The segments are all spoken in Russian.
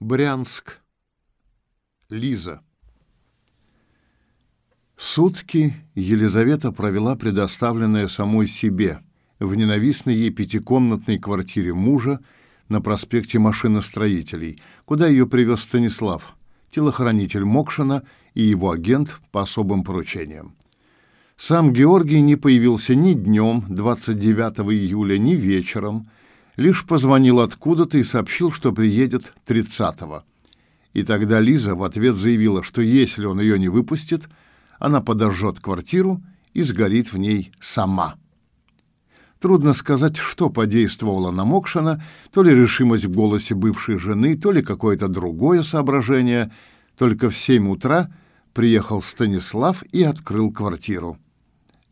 Брянск. Лиза. Сутки Елизавета провела предоставленная самой себе в ненавистной ей пятикомнатной квартире мужа на проспекте Машиностроителей, куда ее привез Станислав, телохранитель Мокшина и его агент по особым поручениям. Сам Георгий не появился ни днем 29 июля, ни вечером, лишь позвонил откуда-то и сообщил, что приедет 30-го. И тогда Лиза в ответ заявила, что если он ее не выпустит, она подожжет квартиру и сгорит в ней сама. Трудно сказать, что подействовало на Мокшина, то ли решимость в голосе бывшей жены, то ли какое-то другое соображение. Только в семь утра приехал Станислав и открыл квартиру.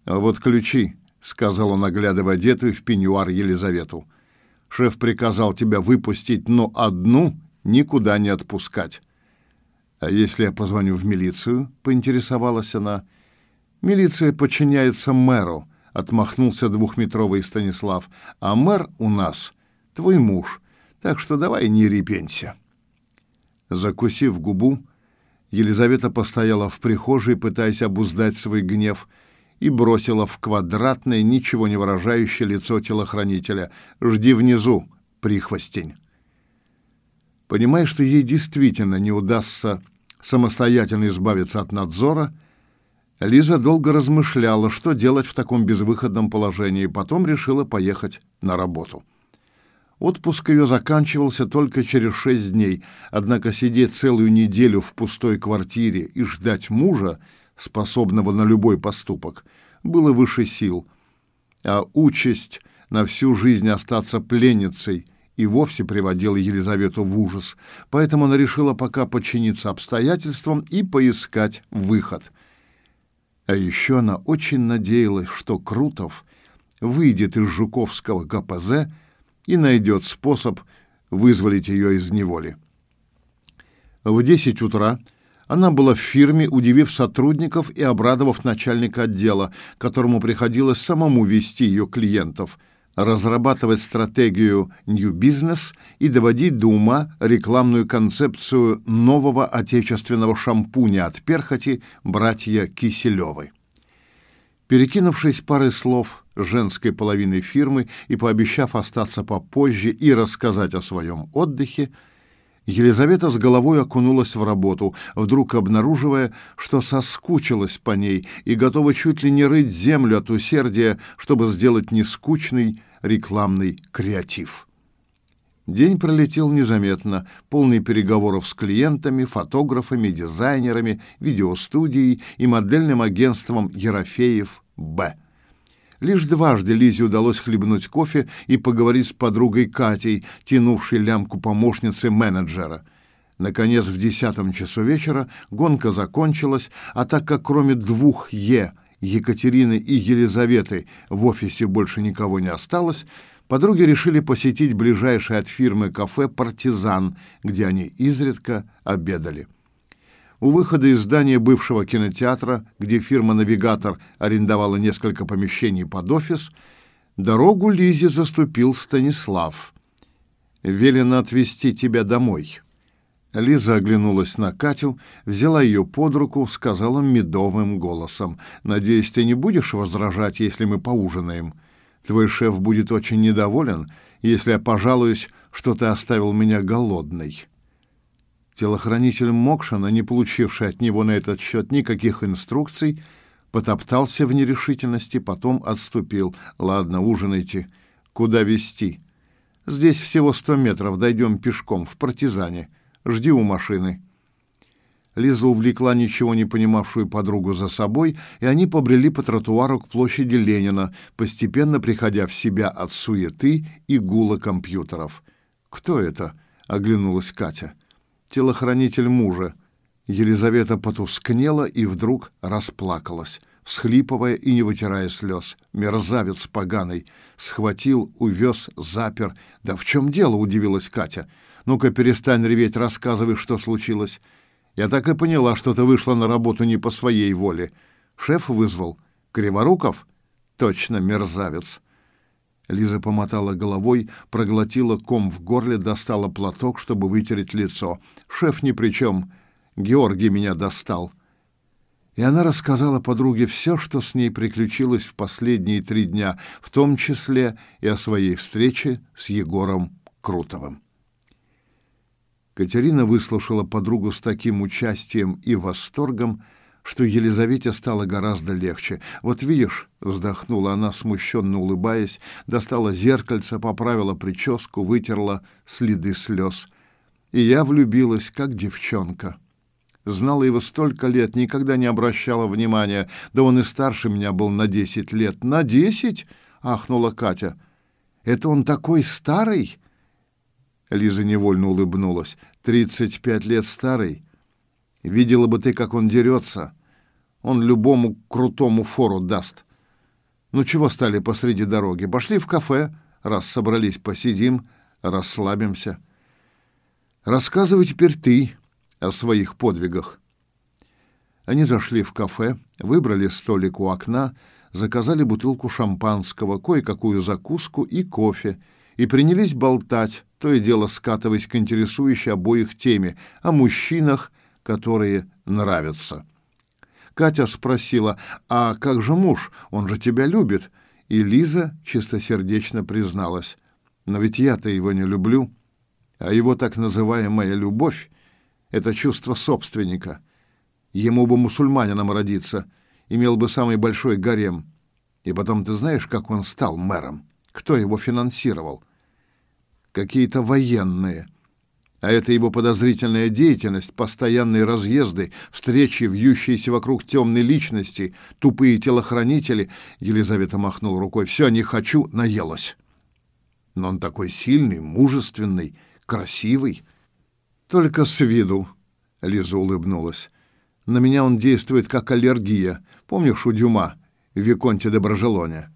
«А вот ключи», — сказал он, оглядывая одетую в пеньюар Елизавету. Шеф приказал тебя выпустить, но одну никуда не отпускать. А если я позвоню в милицию? поинтересовалась она. Милиция подчиняется мэру, отмахнулся двухметровый Станислав. А мэр у нас твой муж. Так что давай не репенься. Закусив губу, Елизавета постояла в прихожей, пытаясь обуздать свой гнев и бросила в квадратное, ничего не выражающее лицо телохранителя. «Жди внизу, прихвостень!» Понимая, что ей действительно не удастся самостоятельно избавиться от надзора, Лиза долго размышляла, что делать в таком безвыходном положении, потом решила поехать на работу. Отпуск ее заканчивался только через шесть дней, однако сидеть целую неделю в пустой квартире и ждать мужа — способного на любой поступок, было выше сил, а участь на всю жизнь остаться пленницей и вовсе приводила Елизавету в ужас, поэтому она решила пока подчиниться обстоятельствам и поискать выход. А еще она очень надеялась, что Крутов выйдет из Жуковского КПЗ и найдет способ вызволить ее из неволи. В десять утра она была в фирме, удивив сотрудников и обрадовав начальника отдела, которому приходилось самому вести ее клиентов, разрабатывать стратегию New Business и доводить до ума рекламную концепцию нового отечественного шампуня от перхоти братья Киселевой. Перекинувшись парой слов женской половиной фирмы и пообещав остаться попозже и рассказать о своем отдыхе, Елизавета с головой окунулась в работу, вдруг обнаруживая, что соскучилась по ней и готова чуть ли не рыть землю от усердия, чтобы сделать нескучный рекламный креатив. День пролетел незаметно, полный переговоров с клиентами, фотографами, дизайнерами, видеостудией и модельным агентством Ерофеев Б. Лишь дважды Лизе удалось хлебнуть кофе и поговорить с подругой Катей, тянувшей лямку помощницы менеджера. Наконец, в десятом часу вечера гонка закончилась, а так как кроме двух «Е» Екатерины и Елизаветы в офисе больше никого не осталось, подруги решили посетить ближайшее от фирмы кафе «Партизан», где они изредка обедали. У выхода из здания бывшего кинотеатра, где фирма «Навигатор» арендовала несколько помещений под офис, дорогу Лизе заступил Станислав. «Велено отвезти тебя домой». Лиза оглянулась на Катю, взяла ее под руку, сказала медовым голосом. «Надеюсь, ты не будешь возражать, если мы поужинаем? Твой шеф будет очень недоволен, если я пожалуюсь, что ты оставил меня голодной». Телохранитель Мокшина, не получивший от него на этот счет никаких инструкций, потоптался в нерешительности, потом отступил. «Ладно, ужинайте. Куда везти?» «Здесь всего сто метров. Дойдем пешком, в партизане. Жди у машины». Лиза увлекла ничего не понимавшую подругу за собой, и они побрели по тротуару к площади Ленина, постепенно приходя в себя от суеты и гула компьютеров. «Кто это?» — оглянулась Катя телохранитель мужа. Елизавета потускнела и вдруг расплакалась, всхлипывая и не вытирая слез. Мерзавец поганый. Схватил, увез, запер. Да в чем дело, удивилась Катя. Ну-ка, перестань реветь, рассказывай, что случилось. Я так и поняла, что ты вышла на работу не по своей воле. Шеф вызвал. Криворуков? Точно, мерзавец. Лиза помотала головой, проглотила ком в горле, достала платок, чтобы вытереть лицо. «Шеф ни при чем. Георгий меня достал». И она рассказала подруге все, что с ней приключилось в последние три дня, в том числе и о своей встрече с Егором Крутовым. Катерина выслушала подругу с таким участием и восторгом, что Елизавете стало гораздо легче. «Вот видишь», — вздохнула она, смущенно улыбаясь, достала зеркальце, поправила прическу, вытерла следы слез. «И я влюбилась, как девчонка». Знала его столько лет, никогда не обращала внимания. Да он и старше меня был на десять лет. «На десять?» — ахнула Катя. «Это он такой старый?» Лиза невольно улыбнулась. «Тридцать пять лет старый?» Видела бы ты, как он дерется. Он любому крутому фору даст. Ну чего стали посреди дороги? Пошли в кафе, раз собрались, посидим, расслабимся. Рассказывай теперь ты о своих подвигах. Они зашли в кафе, выбрали столик у окна, заказали бутылку шампанского, кое-какую закуску и кофе, и принялись болтать, то и дело скатываясь к интересующей обоих теме о мужчинах, которые нравятся. Катя спросила, «А как же муж? Он же тебя любит». И Лиза чистосердечно призналась, «Но ведь я-то его не люблю, а его так называемая любовь — это чувство собственника. Ему бы мусульманином родиться, имел бы самый большой гарем. И потом ты знаешь, как он стал мэром? Кто его финансировал? Какие-то военные». А это его подозрительная деятельность, постоянные разъезды, встречи, вьющиеся вокруг темной личности, тупые телохранители. Елизавета махнула рукой. «Все, не хочу, наелась». Но он такой сильный, мужественный, красивый. Только с виду, — Лиза улыбнулась. На меня он действует как аллергия. Помнишь у Дюма, в Виконте де Брожелоне?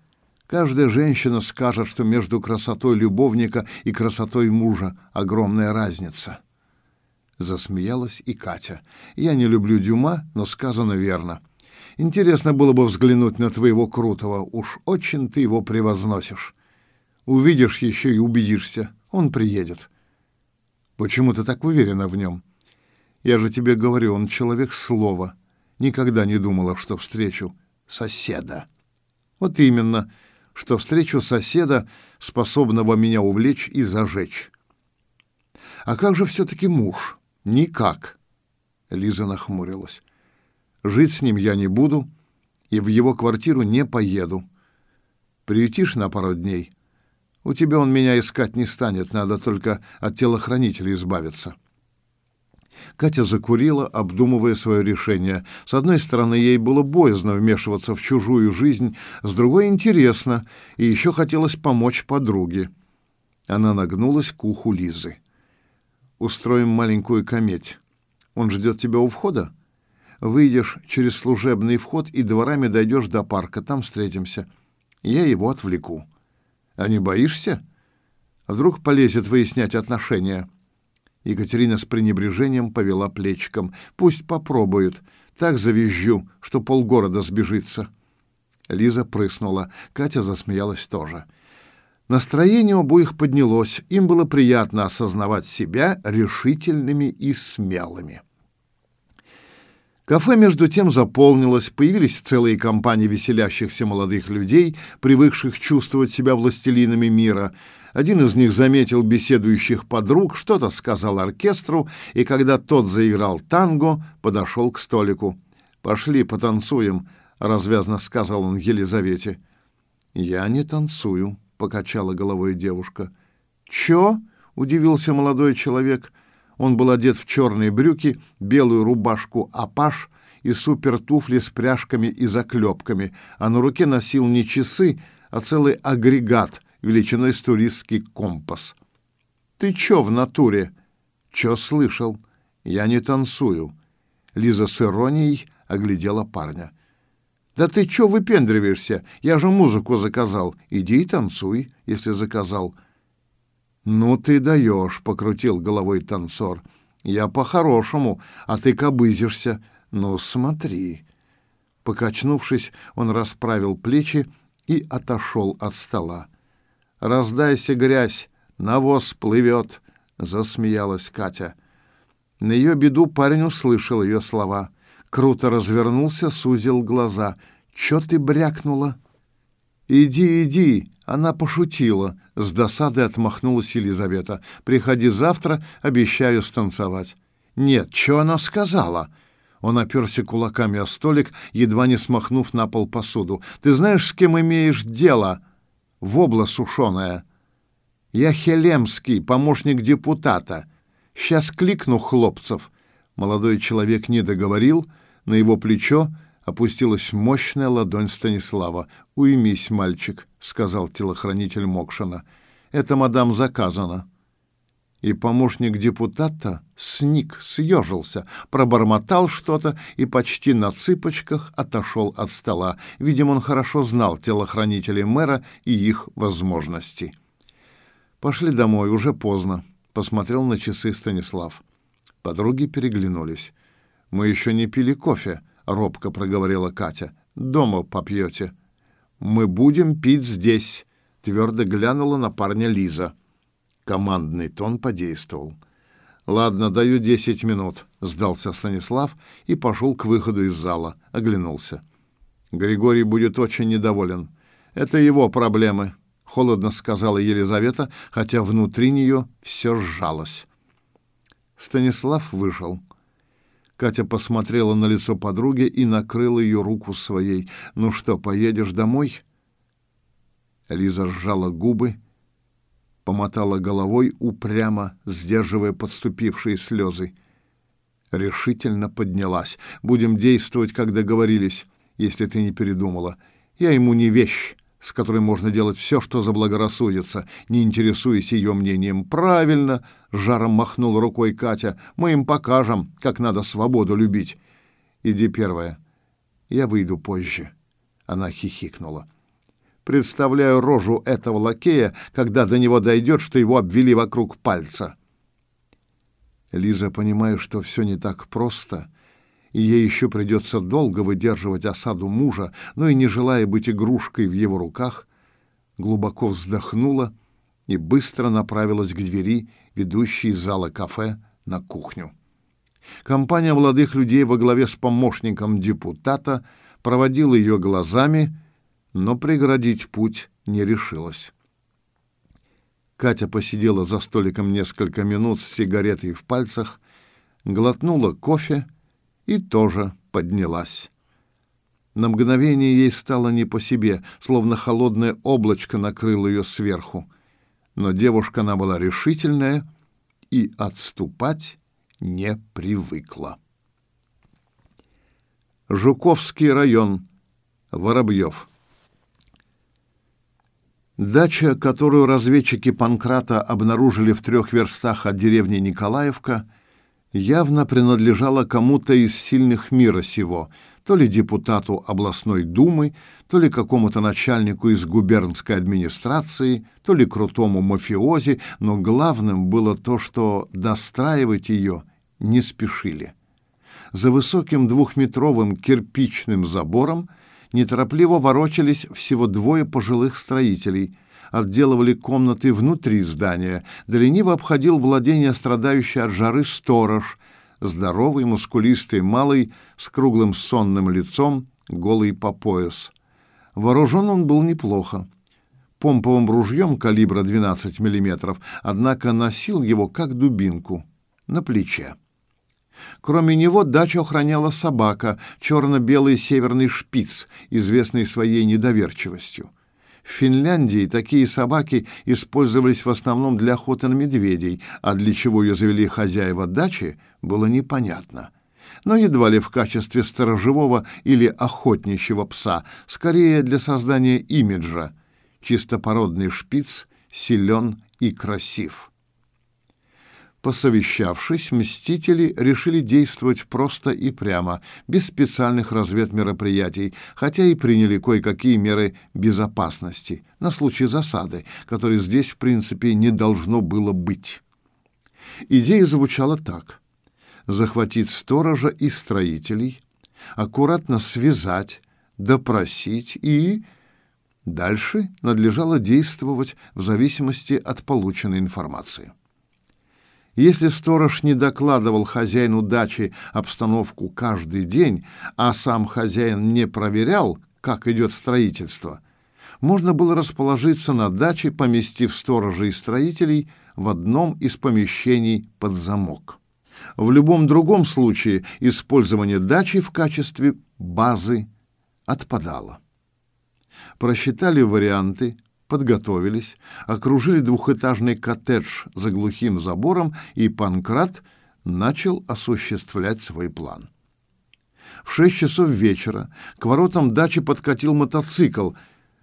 Каждая женщина скажет, что между красотой любовника и красотой мужа огромная разница. Засмеялась и Катя. Я не люблю Дюма, но сказано верно. Интересно было бы взглянуть на твоего Крутого. Уж очень ты его превозносишь. Увидишь еще и убедишься. Он приедет. Почему ты так уверена в нем? Я же тебе говорю, он человек слова. Никогда не думала, что встречу соседа. Вот именно что встречу соседа, способного меня увлечь и зажечь. А как же все-таки муж? Никак. Лиза нахмурилась. Жить с ним я не буду и в его квартиру не поеду. Приютишь на пару дней? У тебя он меня искать не станет, надо только от телохранителя избавиться. Катя закурила, обдумывая свое решение. С одной стороны, ей было боязно вмешиваться в чужую жизнь, с другой — интересно, и еще хотелось помочь подруге. Она нагнулась к уху Лизы. «Устроим маленькую кометь. Он ждет тебя у входа? Выйдешь через служебный вход и дворами дойдешь до парка, там встретимся. Я его отвлеку. А не боишься? Вдруг полезет выяснять отношения?» Екатерина с пренебрежением повела плечиком. «Пусть попробует. Так завизжу, что полгорода сбежится». Лиза прыснула. Катя засмеялась тоже. Настроение у обоих поднялось. Им было приятно осознавать себя решительными и смелыми. Кафе между тем заполнилось, появились целые компании веселящихся молодых людей, привыкших чувствовать себя властелинами мира — один из них заметил беседующих подруг, что-то сказал оркестру, и когда тот заиграл танго, подошел к столику. «Пошли, потанцуем», — развязно сказал он Елизавете. «Я не танцую», — покачала головой девушка. «Чё?» — удивился молодой человек. Он был одет в черные брюки, белую рубашку «Апаш» и супертуфли с пряжками и заклепками, а на руке носил не часы, а целый агрегат — величиной с туристский компас. «Ты чё в натуре?» «Чё слышал? Я не танцую». Лиза с иронией оглядела парня. «Да ты чё выпендриваешься? Я же музыку заказал. Иди и танцуй, если заказал». «Ну ты даешь», — покрутил головой танцор. «Я по-хорошему, а ты кобызишься. Ну смотри». Покачнувшись, он расправил плечи и отошел от стола. Раздайся, грязь, навоз плывет!» — засмеялась Катя. На ее беду парень услышал ее слова. Круто развернулся, сузил глаза. «Чё ты брякнула?» «Иди, иди!» — она пошутила. С досадой отмахнулась Елизавета. «Приходи завтра, обещаю станцевать». «Нет, что она сказала?» Он оперся кулаками о столик, едва не смахнув на пол посуду. «Ты знаешь, с кем имеешь дело?» «Вобла сушеная». «Я Хелемский, помощник депутата. Сейчас кликну хлопцев». Молодой человек не договорил, на его плечо опустилась мощная ладонь Станислава. «Уймись, мальчик», — сказал телохранитель Мокшина. «Это мадам заказано» и помощник депутата сник, съежился, пробормотал что-то и почти на цыпочках отошел от стола. Видимо, он хорошо знал телохранителей мэра и их возможности. «Пошли домой, уже поздно», — посмотрел на часы Станислав. Подруги переглянулись. «Мы еще не пили кофе», — робко проговорила Катя. «Дома попьете». «Мы будем пить здесь», — твердо глянула на парня Лиза. Командный тон подействовал. «Ладно, даю десять минут», — сдался Станислав и пошел к выходу из зала, оглянулся. «Григорий будет очень недоволен. Это его проблемы», — холодно сказала Елизавета, хотя внутри нее все сжалось. Станислав вышел. Катя посмотрела на лицо подруги и накрыла ее руку своей. «Ну что, поедешь домой?» Лиза сжала губы помотала головой, упрямо сдерживая подступившие слезы. Решительно поднялась. «Будем действовать, как договорились, если ты не передумала. Я ему не вещь, с которой можно делать все, что заблагорассудится, не интересуясь ее мнением. Правильно!» — жаром махнула рукой Катя. «Мы им покажем, как надо свободу любить. Иди первая. Я выйду позже». Она хихикнула. Представляю рожу этого лакея, когда до него дойдет, что его обвели вокруг пальца. Лиза, понимая, что все не так просто, и ей еще придется долго выдерживать осаду мужа, но и не желая быть игрушкой в его руках, глубоко вздохнула и быстро направилась к двери, ведущей из зала кафе на кухню. Компания молодых людей во главе с помощником депутата проводила ее глазами, но преградить путь не решилась. Катя посидела за столиком несколько минут с сигаретой в пальцах, глотнула кофе и тоже поднялась. На мгновение ей стало не по себе, словно холодное облачко накрыло ее сверху. Но девушка она была решительная и отступать не привыкла. Жуковский район, Воробьев. Дача, которую разведчики Панкрата обнаружили в трех верстах от деревни Николаевка, явно принадлежала кому-то из сильных мира сего, то ли депутату областной думы, то ли какому-то начальнику из губернской администрации, то ли крутому мафиози, но главным было то, что достраивать ее не спешили. За высоким двухметровым кирпичным забором неторопливо ворочались всего двое пожилых строителей, отделывали комнаты внутри здания, да лениво обходил владение страдающий от жары сторож, здоровый, мускулистый, малый, с круглым сонным лицом, голый по пояс. Вооружен он был неплохо. Помповым ружьем калибра 12 мм, однако носил его как дубинку на плече. Кроме него дачу охраняла собака, черно-белый северный шпиц, известный своей недоверчивостью. В Финляндии такие собаки использовались в основном для охоты на медведей, а для чего ее завели хозяева дачи, было непонятно. Но едва ли в качестве сторожевого или охотничьего пса, скорее для создания имиджа. Чистопородный шпиц силен и красив. Посовещавшись, мстители решили действовать просто и прямо, без специальных разведмероприятий, хотя и приняли кое-какие меры безопасности на случай засады, которой здесь, в принципе, не должно было быть. Идея звучала так. Захватить сторожа и строителей, аккуратно связать, допросить и Дальше надлежало действовать в зависимости от полученной информации. Если сторож не докладывал хозяину дачи обстановку каждый день, а сам хозяин не проверял, как идет строительство, можно было расположиться на даче, поместив сторожа и строителей в одном из помещений под замок. В любом другом случае использование дачи в качестве базы отпадало. Просчитали варианты, подготовились, окружили двухэтажный коттедж за глухим забором, и Панкрат начал осуществлять свой план. В шесть часов вечера к воротам дачи подкатил мотоцикл,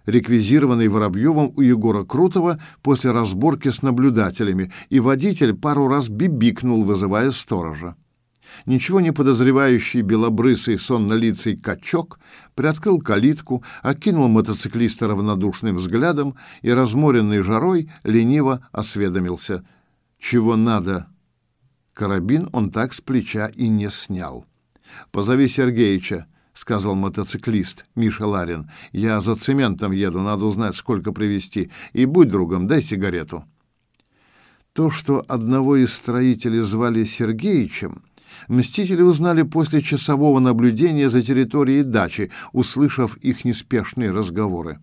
реквизированный Воробьевым у Егора Крутого после разборки с наблюдателями, и водитель пару раз бибикнул, вызывая сторожа. Ничего не подозревающий белобрысый соннолицый качок приоткрыл калитку, окинул мотоциклиста равнодушным взглядом и, разморенный жарой, лениво осведомился. «Чего надо?» Карабин он так с плеча и не снял. «Позови Сергеича», — сказал мотоциклист Миша Ларин. «Я за цементом еду, надо узнать, сколько привезти. И будь другом, дай сигарету». То, что одного из строителей звали Сергеичем, Мстители узнали после часового наблюдения за территорией дачи, услышав их неспешные разговоры.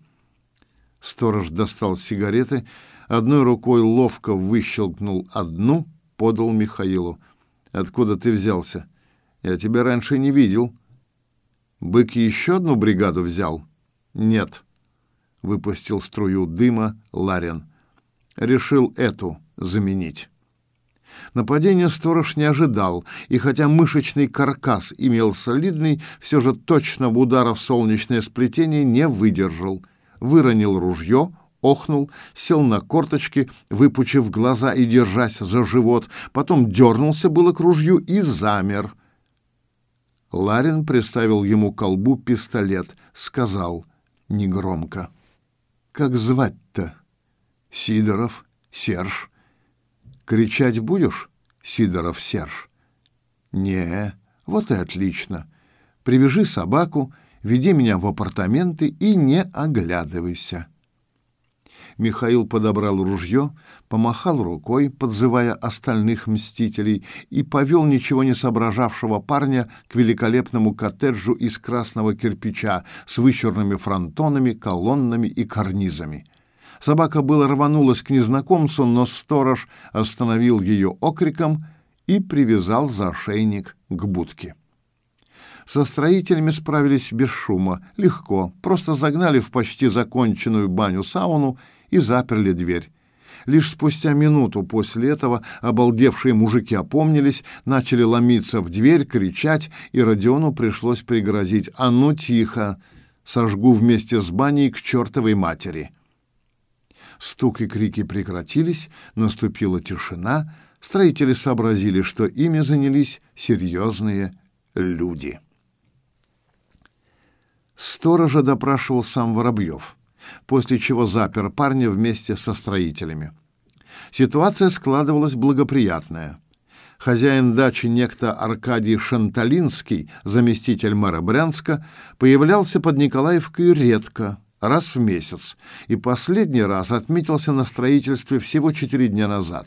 Сторож достал сигареты, одной рукой ловко выщелкнул одну, подал Михаилу. «Откуда ты взялся? Я тебя раньше не видел». «Бык еще одну бригаду взял?» «Нет», — выпустил струю дыма Ларин. «Решил эту заменить». Нападения сторож не ожидал, и хотя мышечный каркас имел солидный, все же точного удара в солнечное сплетение не выдержал. Выронил ружье, охнул, сел на корточки, выпучив глаза и держась за живот, потом дернулся было к ружью и замер. Ларин приставил ему к колбу пистолет, сказал негромко. «Как звать-то?» «Сидоров, Серж». Кричать будешь, Сидоров Серж? Не, вот и отлично. Привяжи собаку, веди меня в апартаменты и не оглядывайся. Михаил подобрал ружье, помахал рукой, подзывая остальных мстителей, и повел ничего не соображавшего парня к великолепному коттеджу из красного кирпича с вычурными фронтонами, колоннами и карнизами. Собака было рванулась к незнакомцу, но сторож остановил ее окриком и привязал за ошейник к будке. Со строителями справились без шума, легко, просто загнали в почти законченную баню-сауну и заперли дверь. Лишь спустя минуту после этого обалдевшие мужики опомнились, начали ломиться в дверь, кричать, и Родиону пришлось пригрозить «А ну тихо! Сожгу вместе с баней к чертовой матери!» Стук и крики прекратились, наступила тишина. Строители сообразили, что ими занялись серьезные люди. Сторожа допрашивал сам Воробьев, после чего запер парня вместе со строителями. Ситуация складывалась благоприятная. Хозяин дачи некто Аркадий Шанталинский, заместитель мэра Брянска, появлялся под Николаевкой редко, раз в месяц, и последний раз отметился на строительстве всего четыре дня назад.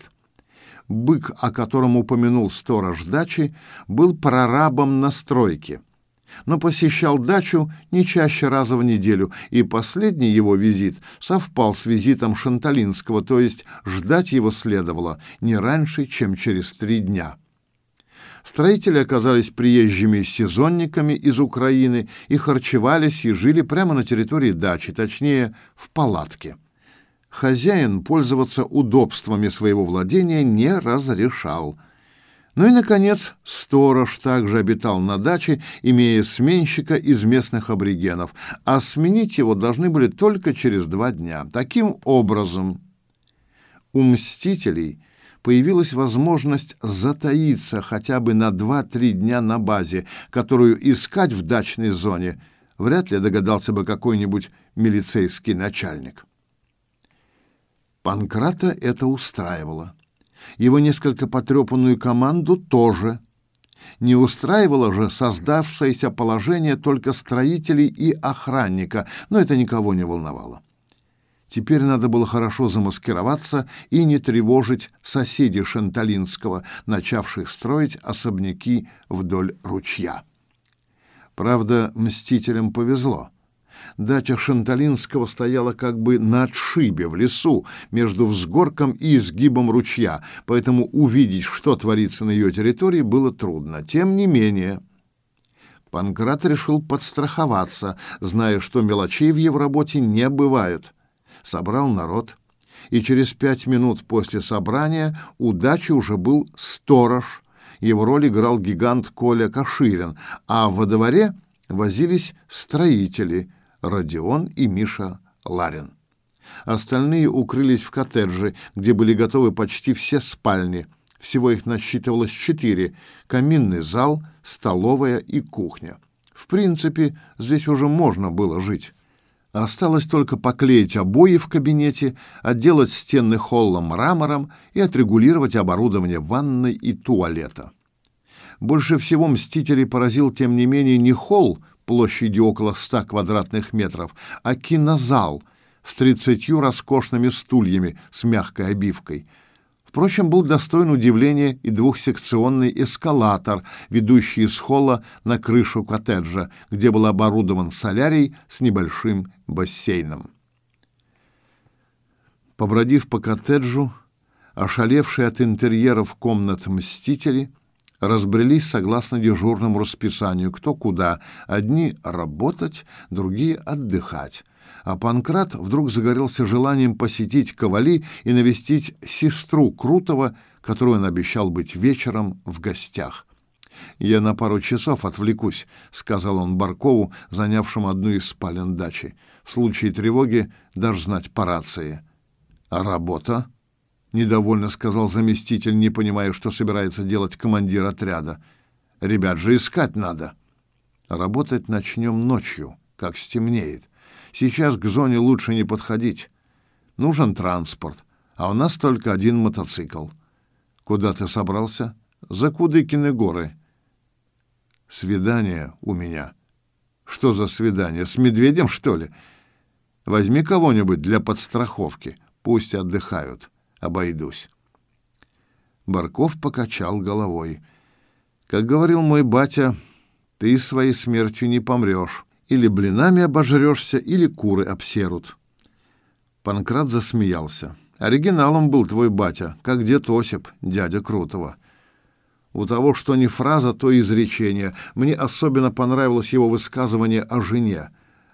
Бык, о котором упомянул сторож дачи, был прорабом на стройке, но посещал дачу не чаще раза в неделю, и последний его визит совпал с визитом Шанталинского, то есть ждать его следовало не раньше, чем через три дня. Строители оказались приезжими сезонниками из Украины и харчевались и жили прямо на территории дачи, точнее, в палатке. Хозяин пользоваться удобствами своего владения не разрешал. Ну и, наконец, сторож также обитал на даче, имея сменщика из местных аборигенов, а сменить его должны были только через два дня. Таким образом, у «Мстителей» появилась возможность затаиться хотя бы на 2-3 дня на базе, которую искать в дачной зоне вряд ли догадался бы какой-нибудь милицейский начальник. Панкрата это устраивало. Его несколько потрепанную команду тоже. Не устраивало же создавшееся положение только строителей и охранника, но это никого не волновало. Теперь надо было хорошо замаскироваться и не тревожить соседей Шанталинского, начавших строить особняки вдоль ручья. Правда, мстителям повезло. Дача Шанталинского стояла как бы на отшибе в лесу между взгорком и изгибом ручья, поэтому увидеть, что творится на ее территории, было трудно. Тем не менее, Панкрат решил подстраховаться, зная, что мелочей в его работе не бывает. Собрал народ, и через пять минут после собрания у дачи уже был сторож. Его роль играл гигант Коля Каширин, а во дворе возились строители – Родион и Миша Ларин. Остальные укрылись в коттедже, где были готовы почти все спальни. Всего их насчитывалось четыре – каминный зал, столовая и кухня. В принципе, здесь уже можно было жить. Осталось только поклеить обои в кабинете, отделать стены холла мрамором и отрегулировать оборудование ванной и туалета. Больше всего мстителей поразил, тем не менее, не холл, площадью около ста квадратных метров, а кинозал с тридцатью роскошными стульями с мягкой обивкой. Впрочем, был достоин удивления и двухсекционный эскалатор, ведущий из холла на крышу коттеджа, где был оборудован солярий с небольшим бассейном. Побродив по коттеджу, ошалевшие от интерьеров комнат мстители — разбрелись согласно дежурному расписанию, кто куда. Одни работать, другие отдыхать. А Панкрат вдруг загорелся желанием посетить Ковали и навестить сестру Крутого, которую он обещал быть вечером в гостях. «Я на пару часов отвлекусь», — сказал он Баркову, занявшему одну из спален дачи. «В случае тревоги дашь знать по рации». «А работа?» недовольно сказал заместитель, не понимая, что собирается делать командир отряда. Ребят же искать надо. Работать начнем ночью, как стемнеет. Сейчас к зоне лучше не подходить. Нужен транспорт, а у нас только один мотоцикл. Куда ты собрался? За Кудыкины горы. Свидание у меня. Что за свидание? С медведем, что ли? Возьми кого-нибудь для подстраховки. Пусть отдыхают обойдусь. Барков покачал головой. Как говорил мой батя, ты своей смертью не помрешь. Или блинами обожрешься, или куры обсерут. Панкрат засмеялся. Оригиналом был твой батя, как дед Осип, дядя Крутого. У того, что не фраза, то изречение. Мне особенно понравилось его высказывание о жене.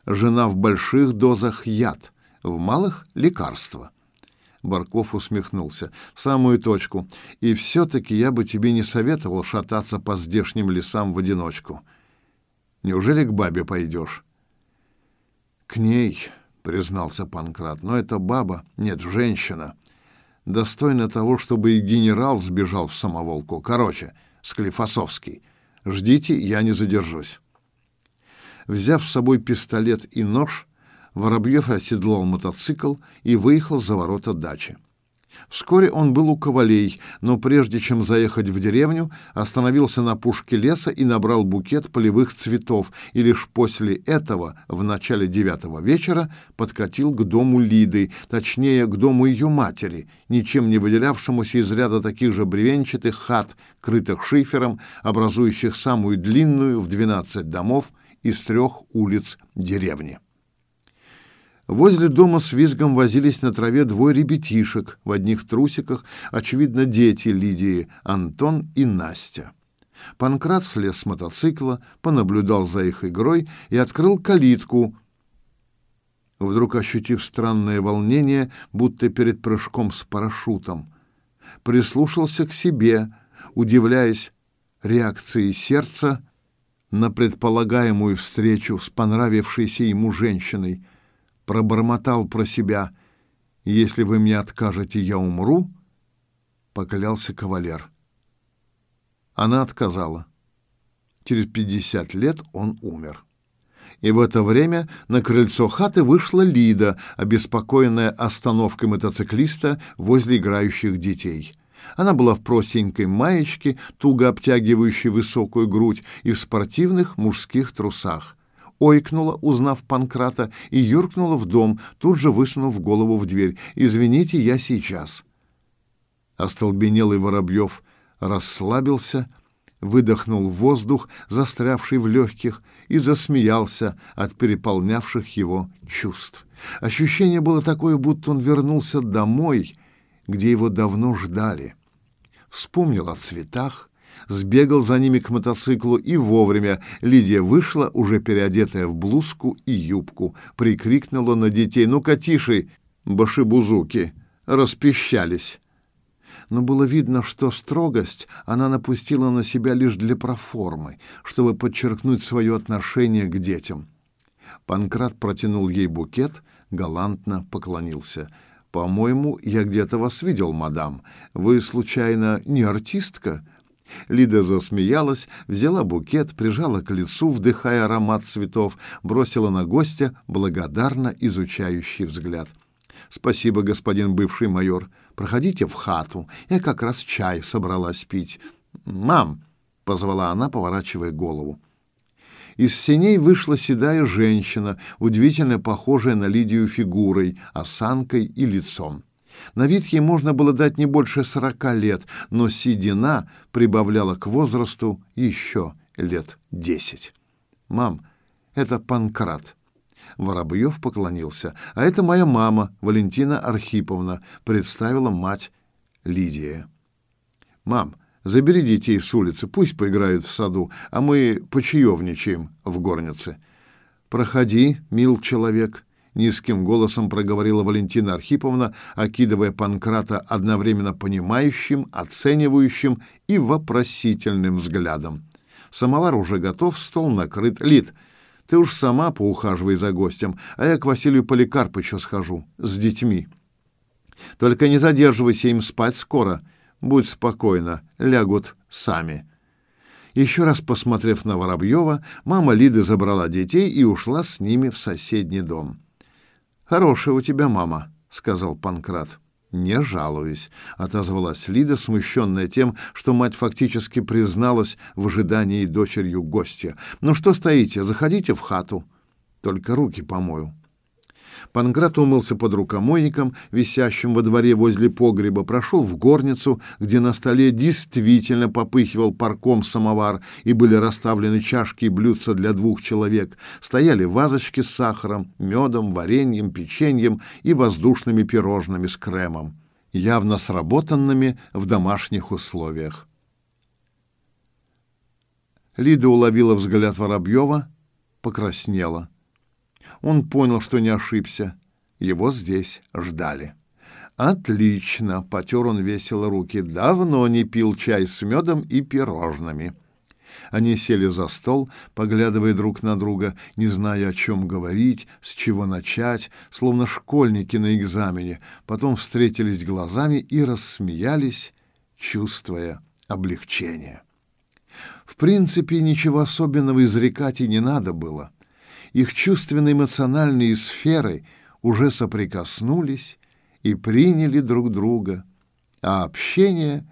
Жена в больших дозах яд, в малых — лекарство. Барков усмехнулся. «В самую точку. И все-таки я бы тебе не советовал шататься по здешним лесам в одиночку. Неужели к бабе пойдешь?» «К ней», — признался Панкрат. «Но это баба, нет, женщина. Достойна того, чтобы и генерал сбежал в самоволку. Короче, Склифосовский. Ждите, я не задержусь». Взяв с собой пистолет и нож, Воробьев оседлал мотоцикл и выехал за ворота дачи. Вскоре он был у ковалей, но прежде чем заехать в деревню, остановился на пушке леса и набрал букет полевых цветов, и лишь после этого, в начале девятого вечера, подкатил к дому Лиды, точнее, к дому ее матери, ничем не выделявшемуся из ряда таких же бревенчатых хат, крытых шифером, образующих самую длинную в двенадцать домов из трех улиц деревни. Возле дома с визгом возились на траве двое ребятишек в одних трусиках, очевидно, дети Лидии, Антон и Настя. Панкрат слез с мотоцикла, понаблюдал за их игрой и открыл калитку, вдруг ощутив странное волнение, будто перед прыжком с парашютом. Прислушался к себе, удивляясь реакции сердца на предполагаемую встречу с понравившейся ему женщиной — пробормотал про себя. «Если вы мне откажете, я умру», — поклялся кавалер. Она отказала. Через пятьдесят лет он умер. И в это время на крыльцо хаты вышла Лида, обеспокоенная остановкой мотоциклиста возле играющих детей. Она была в простенькой маечке, туго обтягивающей высокую грудь, и в спортивных мужских трусах. Ойкнула, узнав Панкрата, и юркнула в дом, тут же высунув голову в дверь. «Извините, я сейчас». Остолбенелый Воробьев расслабился, выдохнул воздух, застрявший в легких, и засмеялся от переполнявших его чувств. Ощущение было такое, будто он вернулся домой, где его давно ждали. Вспомнил о цветах, сбегал за ними к мотоциклу, и вовремя Лидия вышла, уже переодетая в блузку и юбку, прикрикнула на детей «Ну-ка, тише, башибузуки!» распищались но было видно, что строгость она напустила на себя лишь для проформы, чтобы подчеркнуть свое отношение к детям. Панкрат протянул ей букет, галантно поклонился. «По-моему, я где-то вас видел, мадам. Вы, случайно, не артистка?» Лида засмеялась, взяла букет, прижала к лицу, вдыхая аромат цветов, бросила на гостя благодарно изучающий взгляд. «Спасибо, господин бывший майор. Проходите в хату. Я как раз чай собралась пить. Мам, позвала она, поворачивая голову. Из сеней вышла седая женщина, удивительно похожая на Лидию фигурой, осанкой и лицом. На вид ей можно было дать не больше сорока лет, но седина прибавляла к возрасту еще лет десять. «Мам, это Панкрат», Воробьев поклонился. «А это моя мама, Валентина Архиповна», — представила мать Лидия. «Мам, забери детей с улицы, пусть поиграют в саду, а мы почаевничаем в горнице». «Проходи, мил человек», — низким голосом проговорила Валентина Архиповна, окидывая Панкрата одновременно понимающим, оценивающим и вопросительным взглядом. Самовар уже готов, стол накрыт. Лид, ты уж сама поухаживай за гостем, а я к Василию Поликарпычу схожу с детьми. Только не задерживайся им спать скоро. Будь спокойна, лягут сами. Еще раз посмотрев на Воробьева, мама Лиды забрала детей и ушла с ними в соседний дом. «Хорошая у тебя мама», — сказал Панкрат. «Не жалуюсь», — отозвалась Лида, смущенная тем, что мать фактически призналась в ожидании дочерью гостя. «Ну что стоите? Заходите в хату. Только руки помою». Панкрат умылся под рукомойником, висящим во дворе возле погреба, прошел в горницу, где на столе действительно попыхивал парком самовар и были расставлены чашки и блюдца для двух человек. Стояли вазочки с сахаром, медом, вареньем, печеньем и воздушными пирожными с кремом, явно сработанными в домашних условиях. Лида уловила взгляд Воробьева, покраснела. Он понял, что не ошибся. Его здесь ждали. «Отлично!» — потер он весело руки. «Давно не пил чай с медом и пирожными». Они сели за стол, поглядывая друг на друга, не зная, о чем говорить, с чего начать, словно школьники на экзамене. Потом встретились глазами и рассмеялись, чувствуя облегчение. В принципе, ничего особенного изрекать и не надо было их чувственно-эмоциональные сферы уже соприкоснулись и приняли друг друга, а общение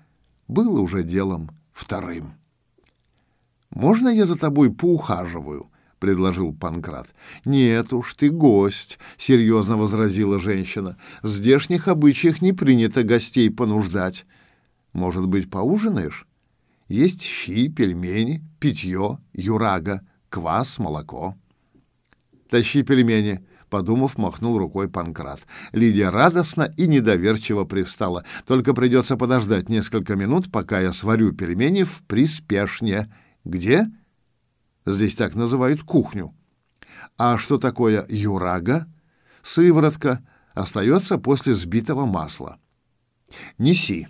было уже делом вторым. «Можно я за тобой поухаживаю?» — предложил Панкрат. «Нет уж, ты гость», — серьезно возразила женщина. «В здешних обычаях не принято гостей понуждать. Может быть, поужинаешь? Есть щи, пельмени, питье, юрага, квас, молоко». Тащи пельмени, подумав, махнул рукой Панкрат. Лидия радостно и недоверчиво пристала. Только придется подождать несколько минут, пока я сварю пельмени в приспешне. Где? Здесь так называют кухню. А что такое юрага? Сыворотка остается после сбитого масла. Неси.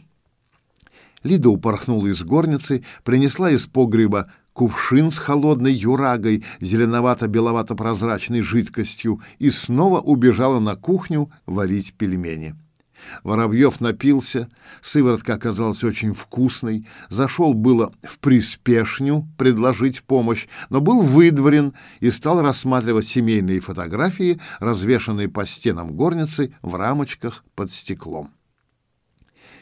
Лида упорхнула из горницы, принесла из погреба кувшин с холодной юрагой, зеленовато-беловато-прозрачной жидкостью, и снова убежала на кухню варить пельмени. Воробьев напился, сыворотка оказалась очень вкусной, зашел было в приспешню предложить помощь, но был выдворен и стал рассматривать семейные фотографии, развешанные по стенам горницы в рамочках под стеклом.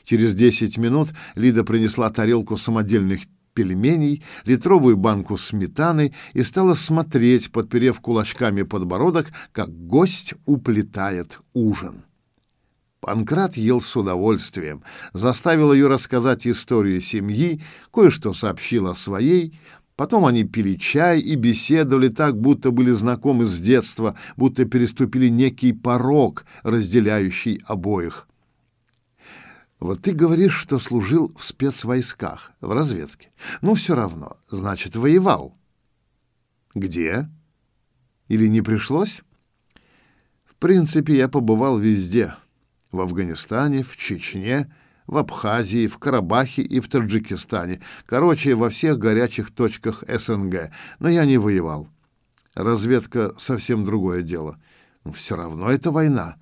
Через десять минут Лида принесла тарелку самодельных пельменей, литровую банку сметаны и стала смотреть, подперев кулачками подбородок, как гость уплетает ужин. Панкрат ел с удовольствием, заставил ее рассказать историю семьи, кое-что сообщил о своей, Потом они пили чай и беседовали так, будто были знакомы с детства, будто переступили некий порог, разделяющий обоих. Вот ты говоришь, что служил в спецвойсках, в разведке. Ну, все равно, значит, воевал. Где? Или не пришлось? В принципе, я побывал везде. В Афганистане, в Чечне, в Абхазии, в Карабахе и в Таджикистане. Короче, во всех горячих точках СНГ. Но я не воевал. Разведка совсем другое дело. Но все равно это война.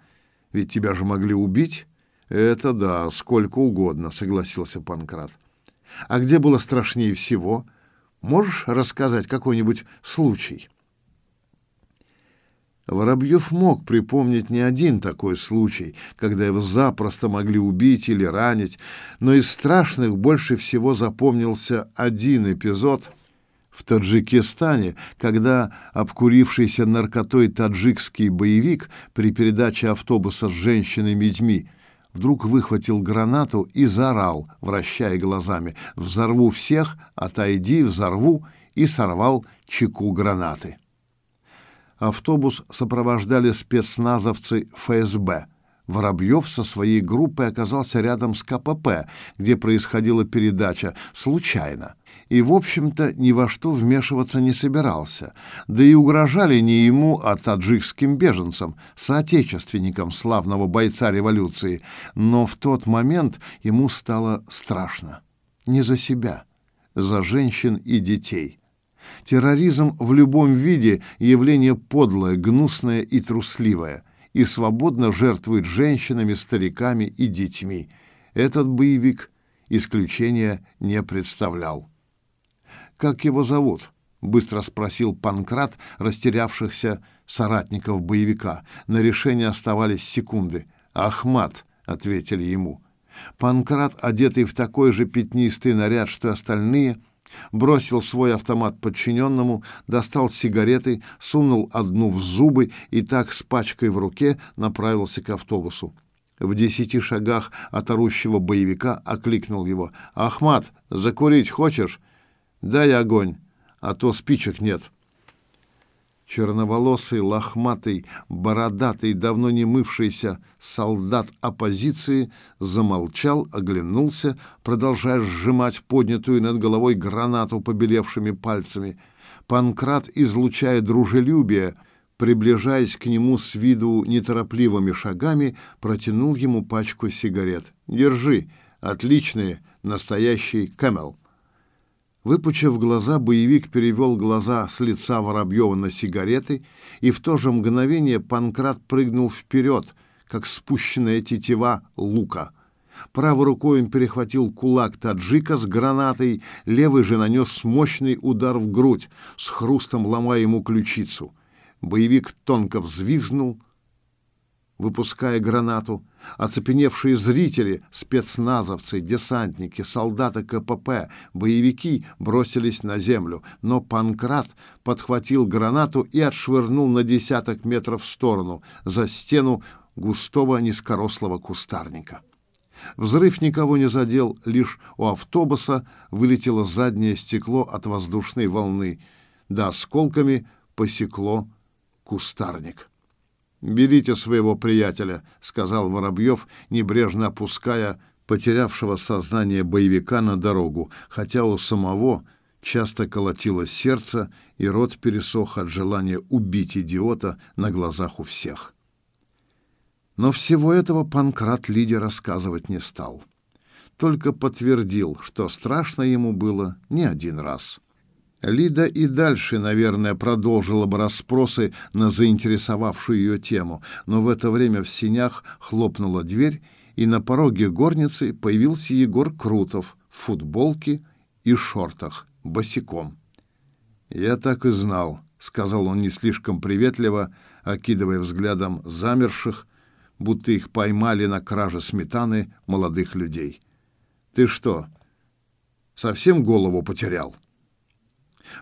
Ведь тебя же могли убить. Это да, сколько угодно, согласился Панкрат. А где было страшнее всего? Можешь рассказать какой-нибудь случай? Воробьев мог припомнить не один такой случай, когда его запросто могли убить или ранить, но из страшных больше всего запомнился один эпизод в Таджикистане, когда обкурившийся наркотой таджикский боевик при передаче автобуса с женщинами и детьми вдруг выхватил гранату и заорал, вращая глазами «Взорву всех, отойди, взорву!» и сорвал чеку гранаты автобус сопровождали спецназовцы ФСБ. Воробьев со своей группой оказался рядом с КПП, где происходила передача, случайно. И, в общем-то, ни во что вмешиваться не собирался. Да и угрожали не ему, а таджикским беженцам, соотечественникам славного бойца революции. Но в тот момент ему стало страшно. Не за себя, за женщин и детей. Терроризм в любом виде – явление подлое, гнусное и трусливое, и свободно жертвует женщинами, стариками и детьми. Этот боевик исключения не представлял. «Как его зовут?» — быстро спросил Панкрат растерявшихся соратников боевика. На решение оставались секунды. «Ахмат», — ответили ему. Панкрат, одетый в такой же пятнистый наряд, что и остальные, бросил свой автомат подчиненному, достал сигареты, сунул одну в зубы и так с пачкой в руке направился к автобусу. В десяти шагах от орущего боевика окликнул его. «Ахмат, закурить хочешь? Дай огонь, а то спичек нет». Черноволосый, лохматый, бородатый, давно не мывшийся солдат оппозиции замолчал, оглянулся, продолжая сжимать поднятую над головой гранату побелевшими пальцами. Панкрат, излучая дружелюбие, приближаясь к нему с виду неторопливыми шагами, протянул ему пачку сигарет. «Держи, отличные, настоящий Camel». Выпучив глаза, боевик перевел глаза с лица Воробьева на сигареты, и в то же мгновение Панкрат прыгнул вперед, как спущенная тетива лука. Правой рукой он перехватил кулак таджика с гранатой, левый же нанес мощный удар в грудь, с хрустом ломая ему ключицу. Боевик тонко взвизгнул, выпуская гранату. Оцепеневшие зрители, спецназовцы, десантники, солдаты КПП, боевики бросились на землю, но Панкрат подхватил гранату и отшвырнул на десяток метров в сторону, за стену густого низкорослого кустарника. Взрыв никого не задел, лишь у автобуса вылетело заднее стекло от воздушной волны, да осколками посекло кустарник. «Берите своего приятеля», — сказал Воробьев, небрежно опуская потерявшего сознание боевика на дорогу, хотя у самого часто колотилось сердце, и рот пересох от желания убить идиота на глазах у всех. Но всего этого Панкрат Лиде рассказывать не стал. Только подтвердил, что страшно ему было не один раз. Лида и дальше, наверное, продолжила бы расспросы на заинтересовавшую ее тему, но в это время в синях хлопнула дверь, и на пороге горницы появился Егор Крутов в футболке и шортах, босиком. «Я так и знал», — сказал он не слишком приветливо, окидывая взглядом замерших, будто их поймали на краже сметаны молодых людей. «Ты что, Совсем голову потерял.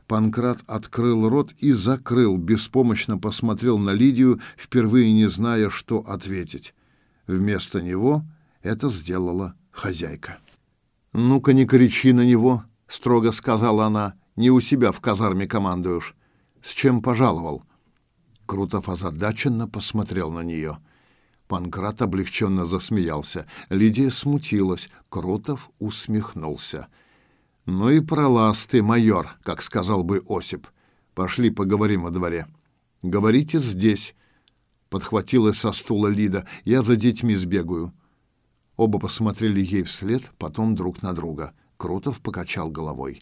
Панкрат открыл рот и закрыл, беспомощно посмотрел на Лидию, впервые не зная, что ответить. Вместо него это сделала хозяйка. «Ну-ка, не кричи на него», — строго сказала она. «Не у себя в казарме командуешь. С чем пожаловал?» Крутов озадаченно посмотрел на нее. Панкрат облегченно засмеялся. Лидия смутилась. Крутов усмехнулся. «Ну и пролаз ты, майор», как сказал бы Осип. «Пошли поговорим во дворе». «Говорите здесь», — подхватила со стула Лида. «Я за детьми сбегаю». Оба посмотрели ей вслед, потом друг на друга. Крутов покачал головой.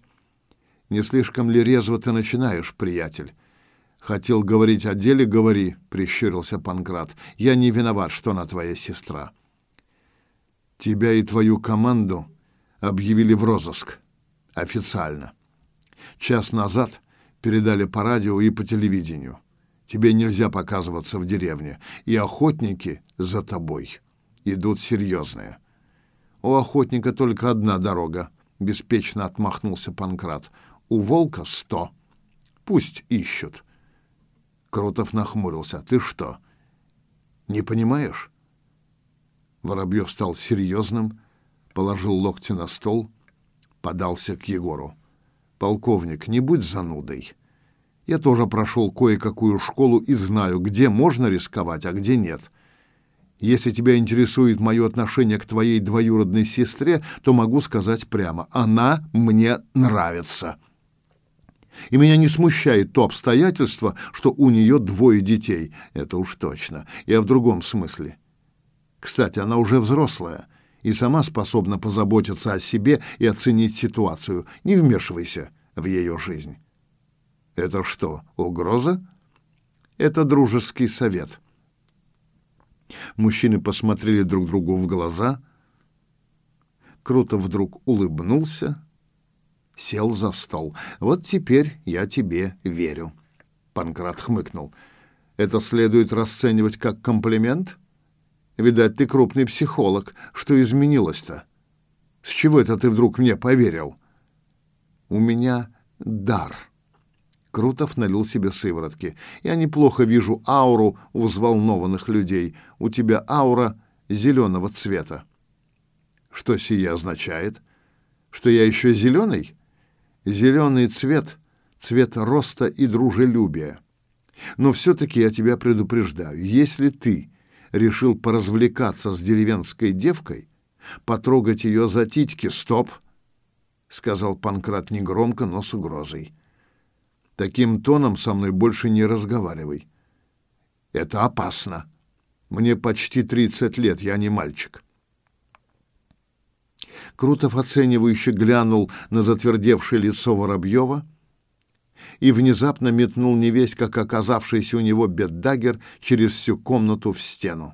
«Не слишком ли резво ты начинаешь, приятель?» «Хотел говорить о деле, говори», — прищурился Панкрат. «Я не виноват, что она твоя сестра». «Тебя и твою команду объявили в розыск. Официально. Час назад передали по радио и по телевидению. Тебе нельзя показываться в деревне, и охотники за тобой» идут серьезные. У охотника только одна дорога, беспечно отмахнулся Панкрат. У волка сто. Пусть ищут. Крутов нахмурился. Ты что, не понимаешь? Воробьев стал серьезным, положил локти на стол, подался к Егору. Полковник, не будь занудой. Я тоже прошел кое-какую школу и знаю, где можно рисковать, а где нет. — если тебя интересует мое отношение к твоей двоюродной сестре, то могу сказать прямо: она мне нравится. И меня не смущает то обстоятельство, что у нее двое детей. Это уж точно. Я в другом смысле. Кстати, она уже взрослая и сама способна позаботиться о себе и оценить ситуацию. Не вмешивайся в ее жизнь. Это что, угроза? Это дружеский совет. Мужчины посмотрели друг другу в глаза. Круто вдруг улыбнулся, сел за стол. «Вот теперь я тебе верю», — Панкрат хмыкнул. «Это следует расценивать как комплимент? Видать, ты крупный психолог. Что изменилось-то? С чего это ты вдруг мне поверил?» «У меня дар». Крутов налил себе сыворотки. «Я неплохо вижу ауру у взволнованных людей. У тебя аура зеленого цвета». «Что сие означает? Что я еще зеленый?» «Зеленый цвет — цвет роста и дружелюбия. Но все-таки я тебя предупреждаю, если ты решил поразвлекаться с деревенской девкой, потрогать ее за титьки, стоп!» — сказал Панкрат негромко, но с угрозой. Таким тоном со мной больше не разговаривай. Это опасно. Мне почти 30 лет, я не мальчик. Крутов оценивающе глянул на затвердевшее лицо Воробьева и внезапно метнул невесть, как оказавшийся у него беддагер, через всю комнату в стену.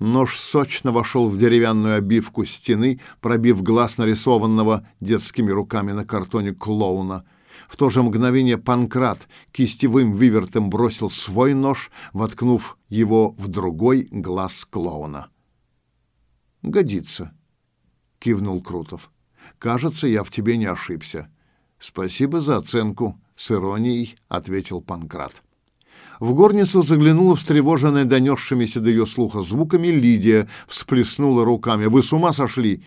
Нож сочно вошел в деревянную обивку стены, пробив глаз нарисованного детскими руками на картоне клоуна — в то же мгновение Панкрат кистевым вывертом бросил свой нож, воткнув его в другой глаз клоуна. «Годится», — кивнул Крутов. «Кажется, я в тебе не ошибся». «Спасибо за оценку», — с иронией ответил Панкрат. В горницу заглянула встревоженная донесшимися до ее слуха звуками Лидия, всплеснула руками. «Вы с ума сошли?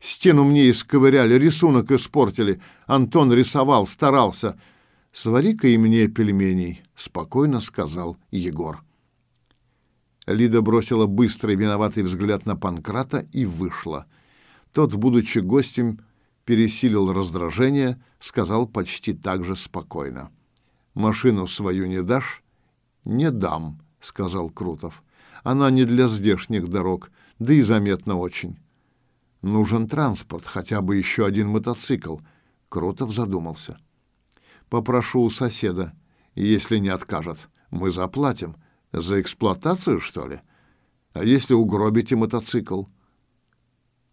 Стену мне исковыряли, рисунок испортили. Антон рисовал, старался. «Свари-ка и мне пельменей», — спокойно сказал Егор. Лида бросила быстрый виноватый взгляд на Панкрата и вышла. Тот, будучи гостем, пересилил раздражение, сказал почти так же спокойно. «Машину свою не дашь?» «Не дам», — сказал Крутов. «Она не для здешних дорог, да и заметно очень. Нужен транспорт, хотя бы еще один мотоцикл. Крутов задумался. Попрошу у соседа, если не откажет. Мы заплатим. За эксплуатацию, что ли? А если угробите мотоцикл?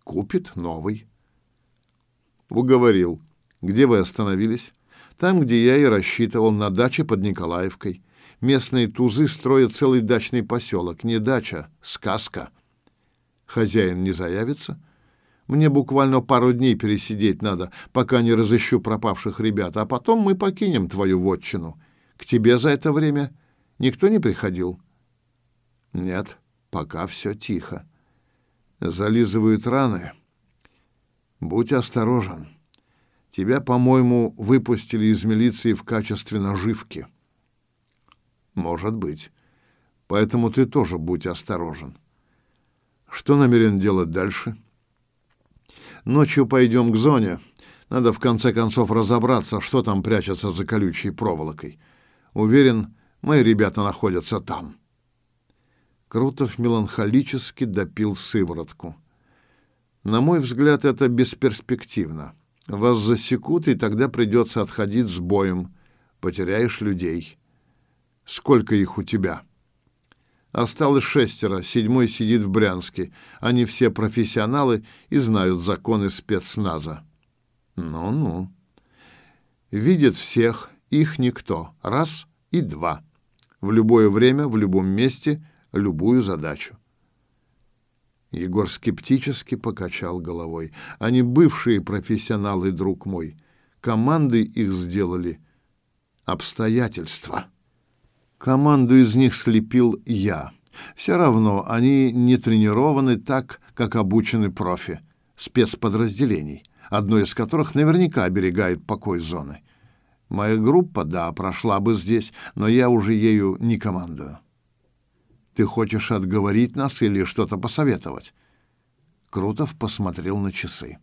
Купит новый. Уговорил. Где вы остановились? Там, где я и рассчитывал, на даче под Николаевкой. Местные тузы строят целый дачный поселок. Не дача, сказка. Хозяин не заявится? — Мне буквально пару дней пересидеть надо, пока не разыщу пропавших ребят, а потом мы покинем твою вотчину. К тебе за это время никто не приходил? Нет, пока все тихо. Зализывают раны. Будь осторожен. Тебя, по-моему, выпустили из милиции в качестве наживки. Может быть. Поэтому ты тоже будь осторожен. Что намерен делать дальше? Ночью пойдем к зоне. Надо в конце концов разобраться, что там прячется за колючей проволокой. Уверен, мои ребята находятся там. Крутов меланхолически допил сыворотку. На мой взгляд, это бесперспективно. Вас засекут, и тогда придется отходить с боем. Потеряешь людей. Сколько их у тебя? Осталось шестеро, седьмой сидит в Брянске. Они все профессионалы и знают законы спецназа. Ну-ну. Видят всех, их никто. Раз и два. В любое время, в любом месте, любую задачу. Егор скептически покачал головой. Они бывшие профессионалы, друг мой. Команды их сделали обстоятельства. Команду из них слепил я. Все равно они не тренированы так, как обучены профи, спецподразделений, одно из которых наверняка оберегает покой зоны. Моя группа, да, прошла бы здесь, но я уже ею не командую. Ты хочешь отговорить нас или что-то посоветовать? Крутов посмотрел на часы.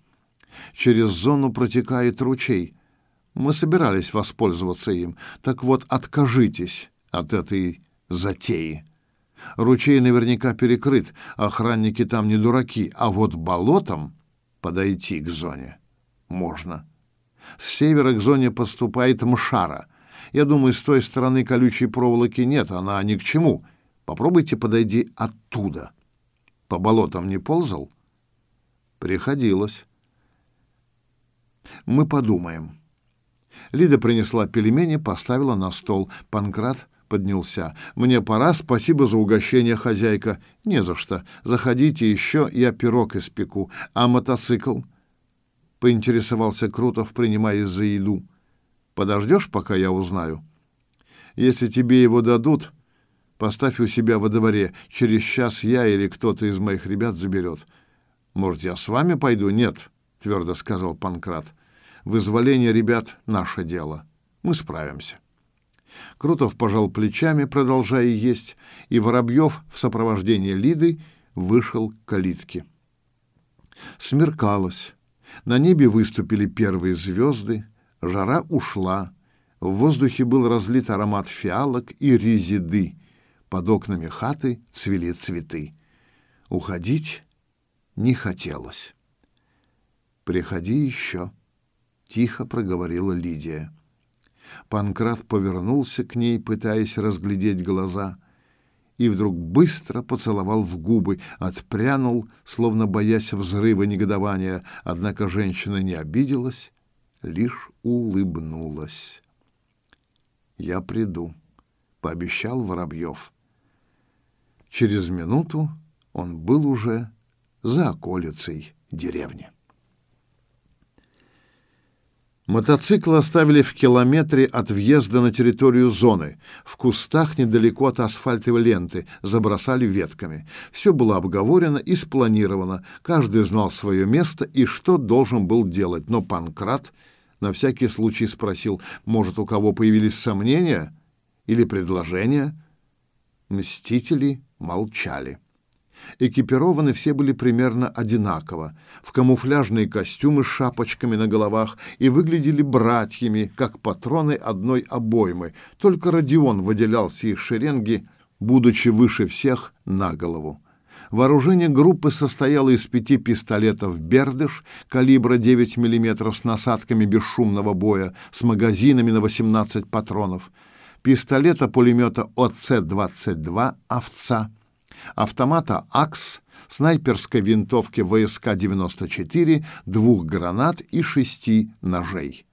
Через зону протекает ручей. Мы собирались воспользоваться им. Так вот, откажитесь от этой затеи. Ручей наверняка перекрыт, охранники там не дураки, а вот болотом подойти к зоне можно. С севера к зоне поступает Мшара. Я думаю, с той стороны колючей проволоки нет, она ни к чему. Попробуйте подойти оттуда. По болотам не ползал? Приходилось. Мы подумаем. Лида принесла пельмени, поставила на стол. Панкрат поднялся. «Мне пора, спасибо за угощение, хозяйка». «Не за что. Заходите еще, я пирог испеку. А мотоцикл?» Поинтересовался Крутов, принимаясь за еду. «Подождешь, пока я узнаю?» «Если тебе его дадут, поставь у себя во дворе. Через час я или кто-то из моих ребят заберет». «Может, я с вами пойду?» «Нет», — твердо сказал Панкрат. «Вызволение ребят — наше дело. Мы справимся». Крутов пожал плечами, продолжая есть, и Воробьев в сопровождении Лиды вышел к калитке. Смеркалось. На небе выступили первые звезды, жара ушла, в воздухе был разлит аромат фиалок и резиды, под окнами хаты цвели цветы. Уходить не хотелось. «Приходи еще», — тихо проговорила Лидия. Панкрат повернулся к ней, пытаясь разглядеть глаза, и вдруг быстро поцеловал в губы, отпрянул, словно боясь взрыва негодования, однако женщина не обиделась, лишь улыбнулась. «Я приду», — пообещал Воробьев. Через минуту он был уже за околицей деревни. Мотоцикл оставили в километре от въезда на территорию зоны. В кустах недалеко от асфальтовой ленты забросали ветками. Все было обговорено и спланировано. Каждый знал свое место и что должен был делать. Но Панкрат на всякий случай спросил, может, у кого появились сомнения или предложения? Мстители молчали. Экипированы все были примерно одинаково, в камуфляжные костюмы с шапочками на головах и выглядели братьями, как патроны одной обоймы. Только Родион выделялся из шеренги, будучи выше всех на голову. Вооружение группы состояло из пяти пистолетов «Бердыш» калибра 9 мм с насадками бесшумного боя, с магазинами на 18 патронов, пистолета-пулемета ОЦ-22 «Овца», автомата АКС, снайперской винтовки ВСК-94, двух гранат и шести ножей.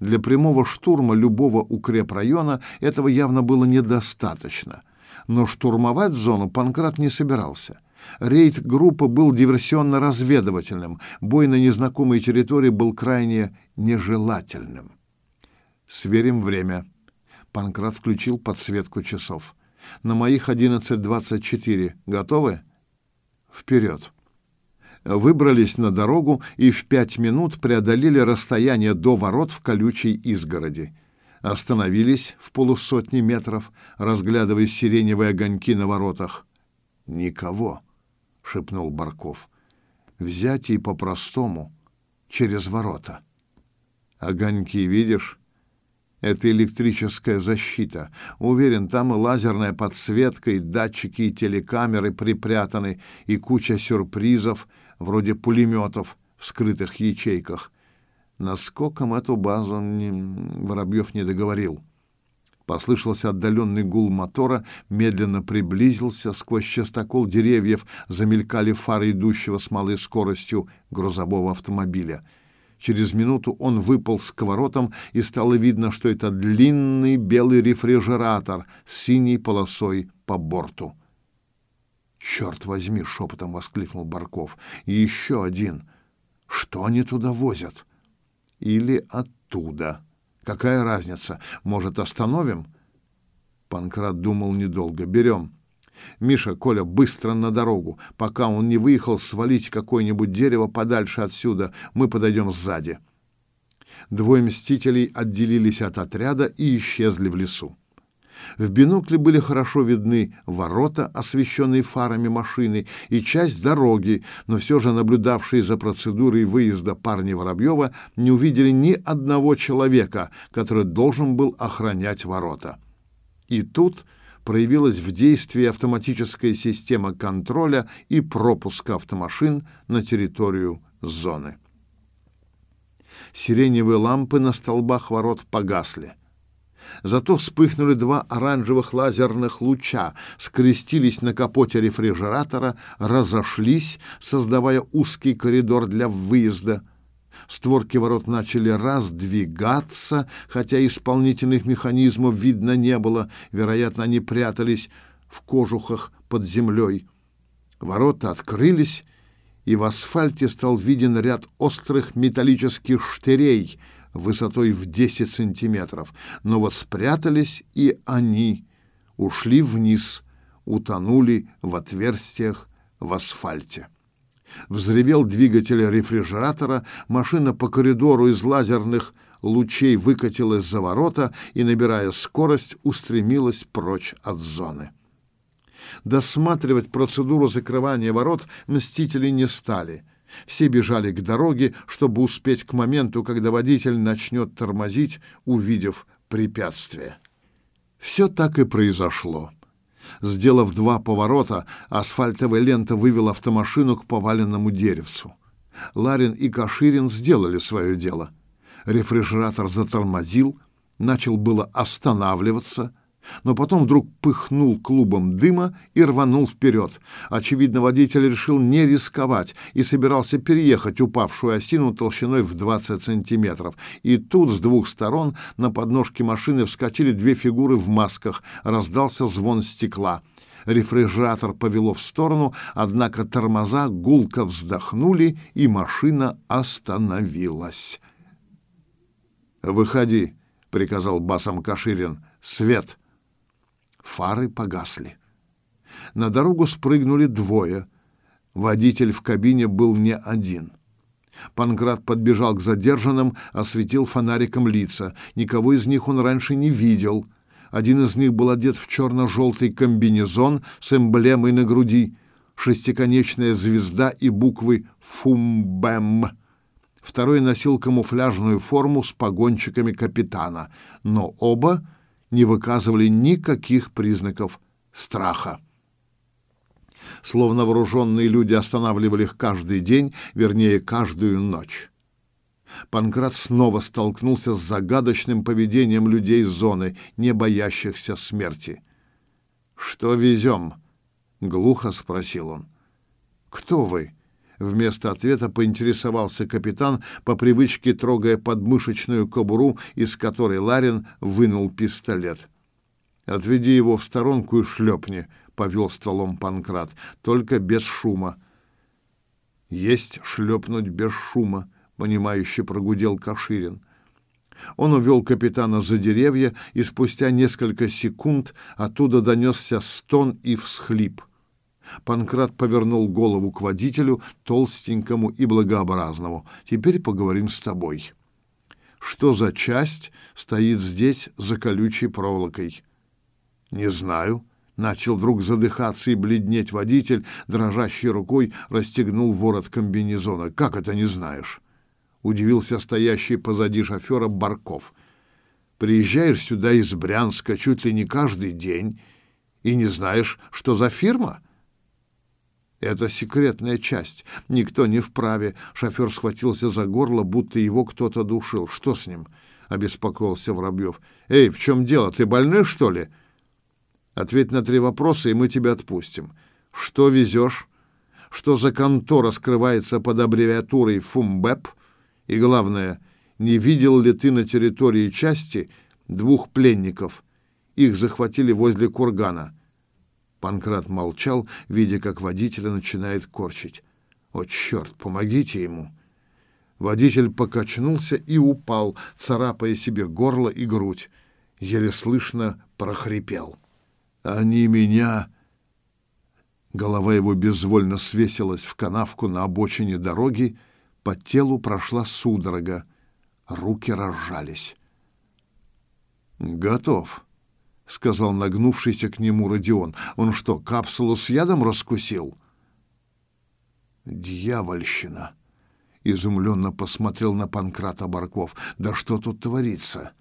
Для прямого штурма любого укрепрайона этого явно было недостаточно. Но штурмовать зону Панкрат не собирался. Рейд группы был диверсионно-разведывательным. Бой на незнакомой территории был крайне нежелательным. Сверим время. Панкрат включил подсветку часов. На моих 11.24. Готовы? Вперед. Выбрались на дорогу и в пять минут преодолели расстояние до ворот в колючей изгороди. Остановились в полусотни метров, разглядывая сиреневые огоньки на воротах. Никого шепнул Барков. Взять и по-простому, через ворота. Огоньки видишь? Это электрическая защита. Уверен, там и лазерная подсветка, и датчики, и телекамеры припрятаны, и куча сюрпризов, вроде пулеметов в скрытых ячейках. Наскоком эту базу не... Воробьев не договорил. Послышался отдаленный гул мотора, медленно приблизился, сквозь частокол деревьев замелькали фары идущего с малой скоростью грузового автомобиля. Через минуту он выпал с воротам, и стало видно, что это длинный белый рефрижератор с синей полосой по борту. «Черт возьми!» — шепотом воскликнул Барков. «И еще один! Что они туда возят?» «Или оттуда!» Какая разница? Может, остановим? Панкрат думал недолго. Берем. Миша, Коля, быстро на дорогу. Пока он не выехал, свалить какое-нибудь дерево подальше отсюда. Мы подойдем сзади. Двое мстителей отделились от отряда и исчезли в лесу. В бинокле были хорошо видны ворота, освещенные фарами машины, и часть дороги, но все же наблюдавшие за процедурой выезда парни Воробьева не увидели ни одного человека, который должен был охранять ворота. И тут проявилась в действии автоматическая система контроля и пропуска автомашин на территорию зоны. Сиреневые лампы на столбах ворот погасли. Зато вспыхнули два оранжевых лазерных луча, скрестились на капоте рефрижератора, разошлись, создавая узкий коридор для выезда. Створки ворот начали раздвигаться, хотя исполнительных механизмов видно не было, вероятно, они прятались в кожухах под землей. Ворота открылись, и в асфальте стал виден ряд острых металлических штырей — высотой в 10 сантиметров, но вот спрятались и они, ушли вниз, утонули в отверстиях в асфальте. Взревел двигатель рефрижератора, машина по коридору из лазерных лучей выкатилась за ворота и, набирая скорость, устремилась прочь от зоны. Досматривать процедуру закрывания ворот мстители не стали — все бежали к дороге, чтобы успеть к моменту, когда водитель начнет тормозить, увидев препятствие. Все так и произошло. Сделав два поворота, асфальтовая лента вывела автомашину к поваленному деревцу. Ларин и Каширин сделали свое дело. Рефрижератор затормозил, начал было останавливаться — но потом вдруг пыхнул клубом дыма и рванул вперед. Очевидно, водитель решил не рисковать и собирался переехать упавшую осину толщиной в 20 сантиметров. И тут с двух сторон на подножке машины вскочили две фигуры в масках. Раздался звон стекла. Рефрижератор повело в сторону, однако тормоза гулко вздохнули, и машина остановилась. «Выходи», — приказал басом Каширин. «Свет!» Фары погасли. На дорогу спрыгнули двое. Водитель в кабине был не один. Панкрат подбежал к задержанным, осветил фонариком лица. Никого из них он раньше не видел. Один из них был одет в черно-желтый комбинезон с эмблемой на груди, шестиконечная звезда и буквы «Фумбэм». Второй носил камуфляжную форму с погончиками капитана, но оба не выказывали никаких признаков страха. Словно вооруженные люди останавливали их каждый день, вернее, каждую ночь. Панкрат снова столкнулся с загадочным поведением людей зоны, не боящихся смерти. «Что везем?» — глухо спросил он. «Кто вы?» Вместо ответа поинтересовался капитан, по привычке трогая подмышечную кобуру, из которой Ларин вынул пистолет. Отведи его в сторонку и шлепни, повел стволом Панкрат, только без шума. Есть шлепнуть без шума, понимающе прогудел Каширин. Он увел капитана за деревья, и спустя несколько секунд оттуда донесся стон и всхлип. Панкрат повернул голову к водителю, толстенькому и благообразному. «Теперь поговорим с тобой. Что за часть стоит здесь за колючей проволокой?» «Не знаю», — начал вдруг задыхаться и бледнеть водитель, дрожащей рукой расстегнул ворот комбинезона. «Как это не знаешь?» — удивился стоящий позади шофера Барков. «Приезжаешь сюда из Брянска чуть ли не каждый день и не знаешь, что за фирма?» Это секретная часть. Никто не вправе. Шофер схватился за горло, будто его кто-то душил. Что с ним? обеспокоился Воробьев. Эй, в чем дело? Ты больной, что ли? Ответь на три вопроса, и мы тебя отпустим. Что везешь? Что за контора скрывается под аббревиатурой ФУМБЭП? И главное, не видел ли ты на территории части двух пленников? Их захватили возле кургана. Панкрат молчал, видя, как водителя начинает корчить. «О, черт, помогите ему!» Водитель покачнулся и упал, царапая себе горло и грудь. Еле слышно прохрипел. «Они меня...» Голова его безвольно свесилась в канавку на обочине дороги, по телу прошла судорога, руки разжались. «Готов», — сказал нагнувшийся к нему Родион. «Он что, капсулу с ядом раскусил?» «Дьявольщина!» — изумленно посмотрел на Панкрата Барков. «Да что тут творится?»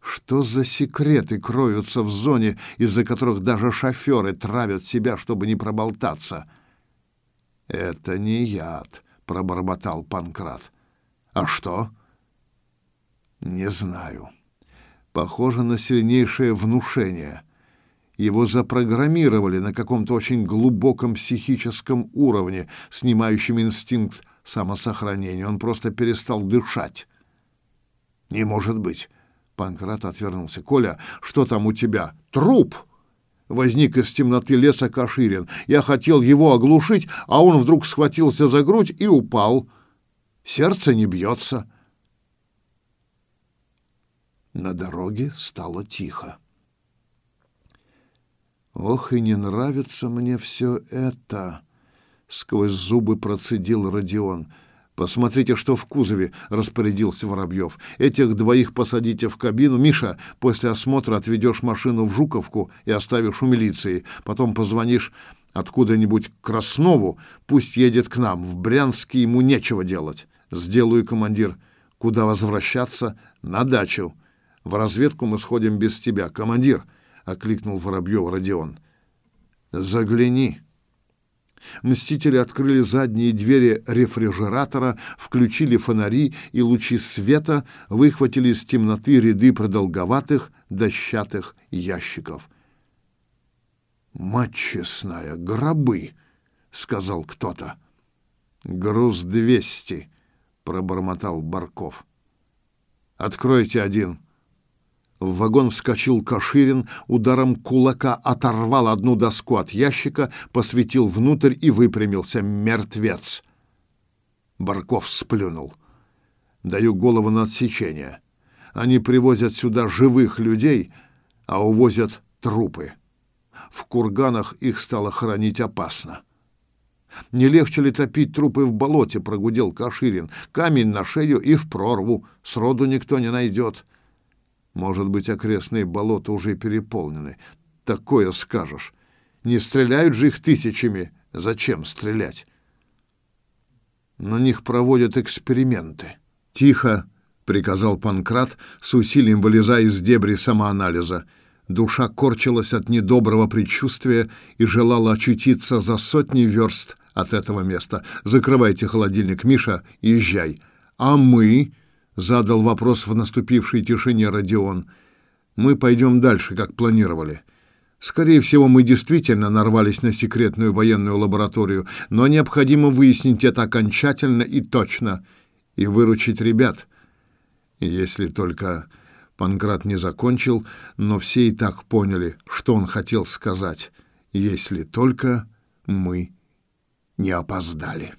Что за секреты кроются в зоне, из-за которых даже шоферы травят себя, чтобы не проболтаться? Это не яд, пробормотал Панкрат. А что? Не знаю похоже на сильнейшее внушение. Его запрограммировали на каком-то очень глубоком психическом уровне, снимающем инстинкт самосохранения. Он просто перестал дышать. «Не может быть!» Панкрат отвернулся. «Коля, что там у тебя? Труп!» Возник из темноты леса Каширин. Я хотел его оглушить, а он вдруг схватился за грудь и упал. Сердце не бьется. На дороге стало тихо. «Ох, и не нравится мне все это!» — сквозь зубы процедил Родион. «Посмотрите, что в кузове!» — распорядился Воробьев. «Этих двоих посадите в кабину. Миша, после осмотра отведешь машину в Жуковку и оставишь у милиции. Потом позвонишь откуда-нибудь к Краснову. Пусть едет к нам. В Брянске ему нечего делать. Сделаю, командир. Куда возвращаться? На дачу. В разведку мы сходим без тебя. Командир, окликнул Воробьев Родион. Загляни. Мстители открыли задние двери рефрижератора, включили фонари, и лучи света выхватили из темноты ряды продолговатых дощатых ящиков. «Мать честная, гробы!» — сказал кто-то. «Груз двести», — пробормотал Барков. «Откройте один», в вагон вскочил Каширин, ударом кулака оторвал одну доску от ящика, посветил внутрь и выпрямился. Мертвец! Барков сплюнул. Даю голову на отсечение. Они привозят сюда живых людей, а увозят трупы. В курганах их стало хранить опасно. Не легче ли топить трупы в болоте, прогудел Каширин. Камень на шею и в прорву. Сроду никто не найдет. Может быть, окрестные болота уже переполнены. Такое скажешь. Не стреляют же их тысячами. Зачем стрелять? На них проводят эксперименты. Тихо, приказал Панкрат, с усилием вылезая из дебри самоанализа. Душа корчилась от недоброго предчувствия и желала очутиться за сотни верст от этого места. Закрывайте холодильник, Миша, езжай. А мы задал вопрос в наступившей тишине Родион. Мы пойдем дальше, как планировали. Скорее всего, мы действительно нарвались на секретную военную лабораторию, но необходимо выяснить это окончательно и точно и выручить ребят. Если только Панкрат не закончил, но все и так поняли, что он хотел сказать, если только мы не опоздали.